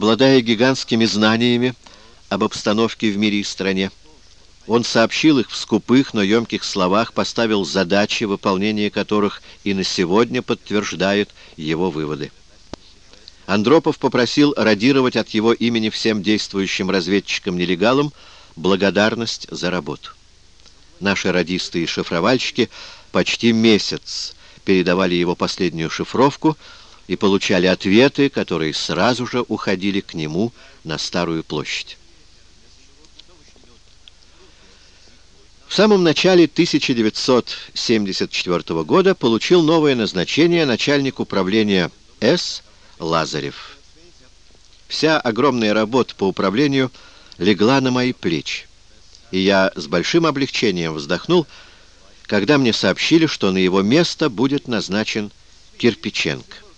Обладая гигантскими знаниями об обстановке в мире и стране, он сообщил их в скупых, но емких словах, поставил задачи, выполнение которых и на сегодня подтверждает его выводы. Андропов попросил радировать от его имени всем действующим разведчикам-нелегалам благодарность за работу. Наши радисты и шифровальщики почти месяц передавали его последнюю шифровку и получали ответы, которые сразу же уходили к нему на Старую площадь. В самом начале 1974 года получил новое назначение начальник управления С. Лазарев. Вся огромная работа по управлению легла на мои плечи, и я с большим облегчением вздохнул, когда мне сообщили, что на его место будет назначен Кирпиченко.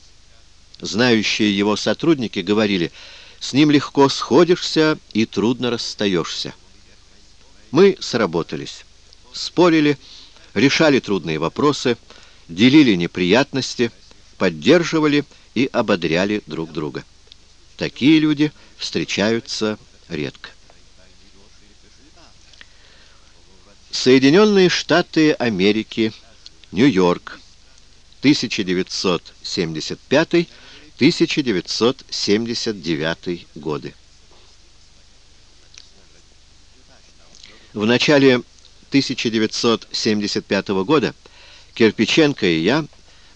Знающие его сотрудники говорили, с ним легко сходишься и трудно расстаешься. Мы сработались, спорили, решали трудные вопросы, делили неприятности, поддерживали и ободряли друг друга. Такие люди встречаются редко. Соединенные Штаты Америки, Нью-Йорк, 1975-1979 годы. В начале 1975 года Кирпиченко и я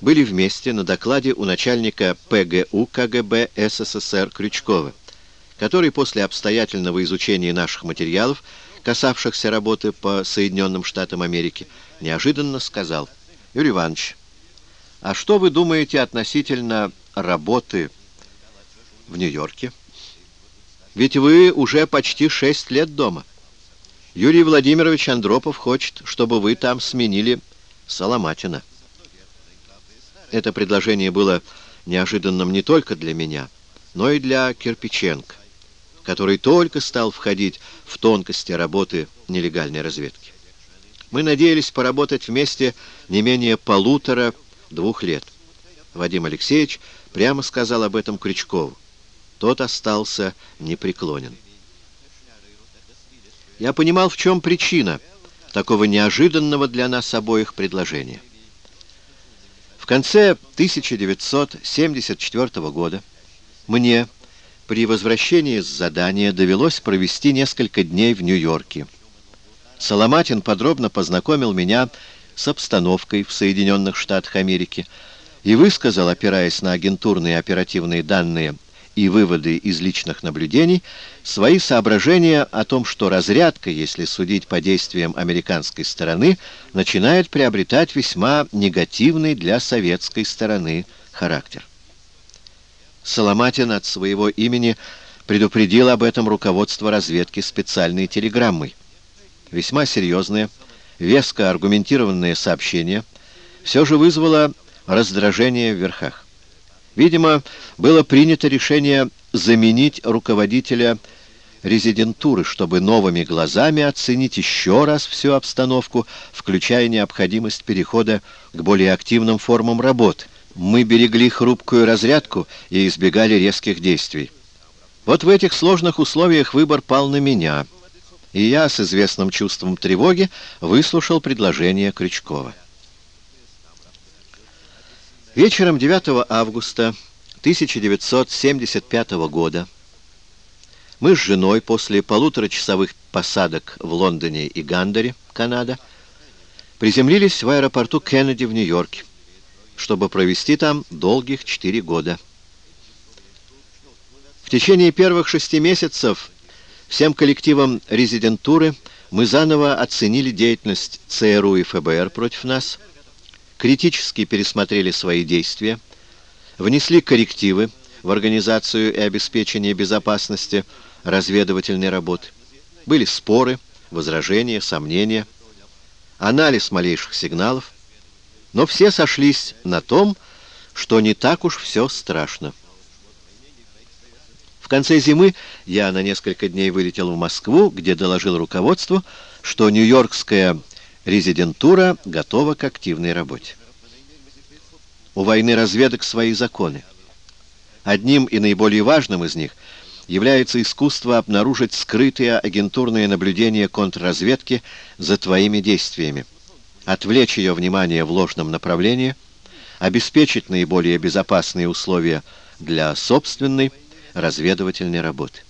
были вместе на докладе у начальника ПГУ КГБ СССР Крючкова, который после обстоятельного изучения наших материалов, касавшихся работы по Соединенным Штатам Америки, неожиданно сказал, «Юрий Иванович, а что вы думаете относительно работы в Нью-Йорке? Ведь вы уже почти шесть лет дома». Юрий Владимирович Андропов хочет, чтобы вы там сменили Соломатина. Это предложение было неожиданным не только для меня, но и для Кирпиченко, который только стал входить в тонкости работы нелегальной разведки. Мы надеялись поработать вместе не менее полутора-двух лет. Вадим Алексеевич прямо сказал об этом Крючкову. Тот остался непреклонен. Я понимал, в чем причина такого неожиданного для нас обоих предложения. В конце 1974 года мне при возвращении с задания довелось провести несколько дней в Нью-Йорке. Соломатин подробно познакомил меня с обстановкой в Соединенных Штатах Америки и высказал, опираясь на агентурные оперативные данные и выводы из личных наблюдений, свои соображения о том, что разрядка, если судить по действиям американской стороны, начинает приобретать весьма негативный для советской стороны характер. Соломатин от своего имени предупредил об этом руководство разведки специальной телеграммой. Весьма серьезное, веско аргументированное сообщение все же вызвало раздражение в верхах. Видимо, было принято решение заменить руководителя резидентуры, чтобы новыми глазами оценить еще раз всю обстановку, включая необходимость перехода к более активным формам работы. Мы берегли хрупкую разрядку и избегали резких действий. Вот в этих сложных условиях выбор пал на меня, и я с известным чувством тревоги выслушал предложение Крючкова. Вечером 9 августа 1975 года мы с женой после полуторачасовых посадок в Лондоне и Гандере, Канада, приземлились в аэропорту Кеннеди в Нью-Йорке, чтобы провести там долгих четыре года. В течение первых шести месяцев всем коллективам резидентуры мы заново оценили деятельность ЦРУ и ФБР против нас – критически пересмотрели свои действия, внесли коррективы в организацию и обеспечение безопасности разведывательной работы. Были споры, возражения, сомнения, анализ малейших сигналов, но все сошлись на том, что не так уж все страшно. В конце зимы я на несколько дней вылетел в Москву, где доложил руководству, что Нью-Йоркская Резидентура готова к активной работе. У войны разведок свои законы. Одним и наиболее важным из них является искусство обнаружить скрытые агентурные наблюдения контрразведки за твоими действиями, отвлечь ее внимание в ложном направлении, обеспечить наиболее безопасные условия для собственной разведывательной работы.